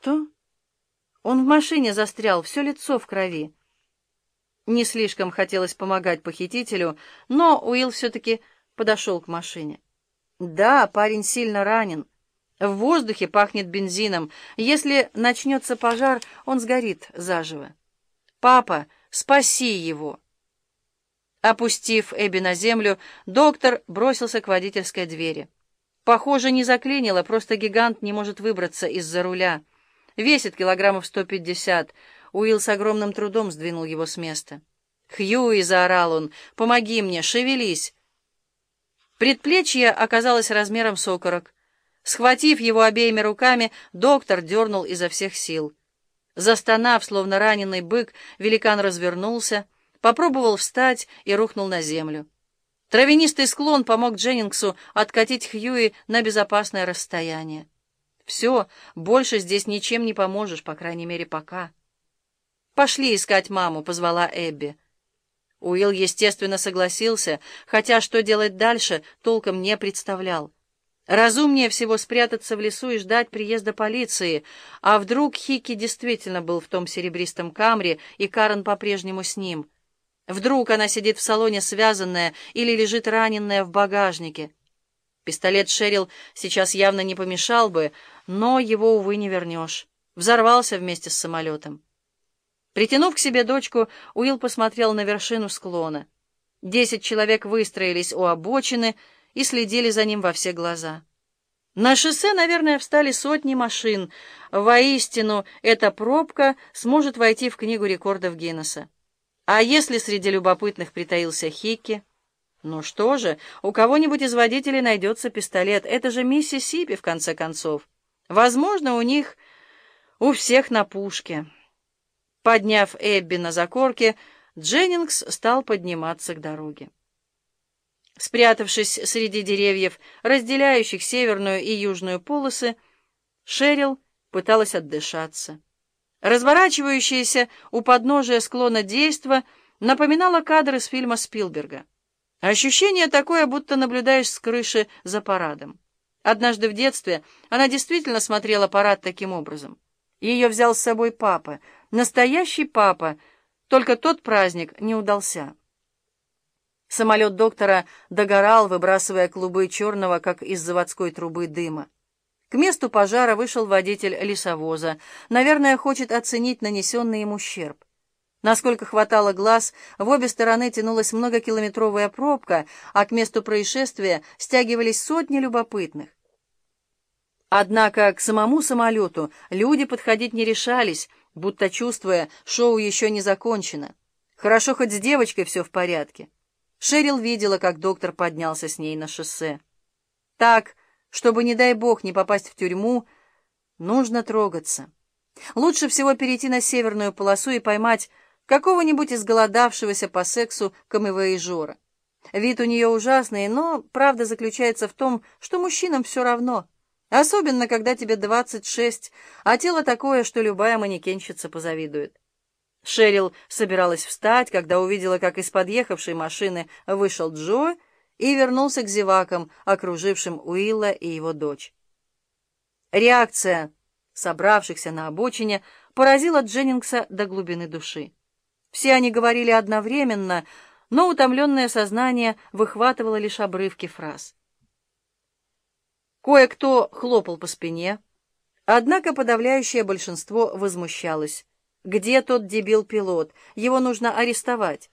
Что? Он в машине застрял, все лицо в крови. Не слишком хотелось помогать похитителю, но Уилл все-таки подошел к машине. Да, парень сильно ранен. В воздухе пахнет бензином. Если начнется пожар, он сгорит заживо. «Папа, спаси его!» Опустив Эбби на землю, доктор бросился к водительской двери. Похоже, не заклинило, просто гигант не может выбраться из-за руля. Весит килограммов сто пятьдесят. Уилл с огромным трудом сдвинул его с места. «Хьюи!» — заорал он. «Помоги мне! Шевелись!» Предплечье оказалось размером с окорок. Схватив его обеими руками, доктор дернул изо всех сил. Застонав, словно раненый бык, великан развернулся, попробовал встать и рухнул на землю. Травянистый склон помог Дженнингсу откатить Хьюи на безопасное расстояние. Все, больше здесь ничем не поможешь, по крайней мере, пока. «Пошли искать маму», — позвала Эбби. Уилл, естественно, согласился, хотя что делать дальше, толком не представлял. Разумнее всего спрятаться в лесу и ждать приезда полиции, а вдруг Хики действительно был в том серебристом камре, и Карен по-прежнему с ним. Вдруг она сидит в салоне связанная или лежит раненная в багажнике. Пистолет Шерил сейчас явно не помешал бы, но его, увы, не вернешь. Взорвался вместе с самолетом. Притянув к себе дочку, Уилл посмотрел на вершину склона. Десять человек выстроились у обочины и следили за ним во все глаза. На шоссе, наверное, встали сотни машин. Воистину, эта пробка сможет войти в книгу рекордов Гиннесса. А если среди любопытных притаился Хикки? Ну что же, у кого-нибудь из водителей найдется пистолет. Это же Миссисипи, в конце концов. Возможно, у них у всех на пушке. Подняв Эбби на закорке, Дженнингс стал подниматься к дороге. Спрятавшись среди деревьев, разделяющих северную и южную полосы, Шерил пыталась отдышаться. Разворачивающееся у подножия склона действо напоминало кадры из фильма Спилберга. Ощущение такое, будто наблюдаешь с крыши за парадом. Однажды в детстве она действительно смотрела парад таким образом. Ее взял с собой папа, настоящий папа, только тот праздник не удался. Самолет доктора догорал, выбрасывая клубы черного, как из заводской трубы дыма. К месту пожара вышел водитель лесовоза. Наверное, хочет оценить нанесенный им ущерб. Насколько хватало глаз, в обе стороны тянулась многокилометровая пробка, а к месту происшествия стягивались сотни любопытных. Однако к самому самолету люди подходить не решались, будто чувствуя, шоу еще не закончено. Хорошо, хоть с девочкой все в порядке. Шерил видела, как доктор поднялся с ней на шоссе. Так, чтобы, не дай бог, не попасть в тюрьму, нужно трогаться. Лучше всего перейти на северную полосу и поймать какого-нибудь изголодавшегося по сексу камевоежора. Вид у нее ужасный, но правда заключается в том, что мужчинам все равно. Особенно, когда тебе 26, а тело такое, что любая манекенщица позавидует. Шерил собиралась встать, когда увидела, как из подъехавшей машины вышел Джо и вернулся к зевакам, окружившим Уилла и его дочь. Реакция собравшихся на обочине поразила Дженнингса до глубины души. Все они говорили одновременно, но утомленное сознание выхватывало лишь обрывки фраз. Кое-кто хлопал по спине, однако подавляющее большинство возмущалось. «Где тот дебил-пилот? Его нужно арестовать».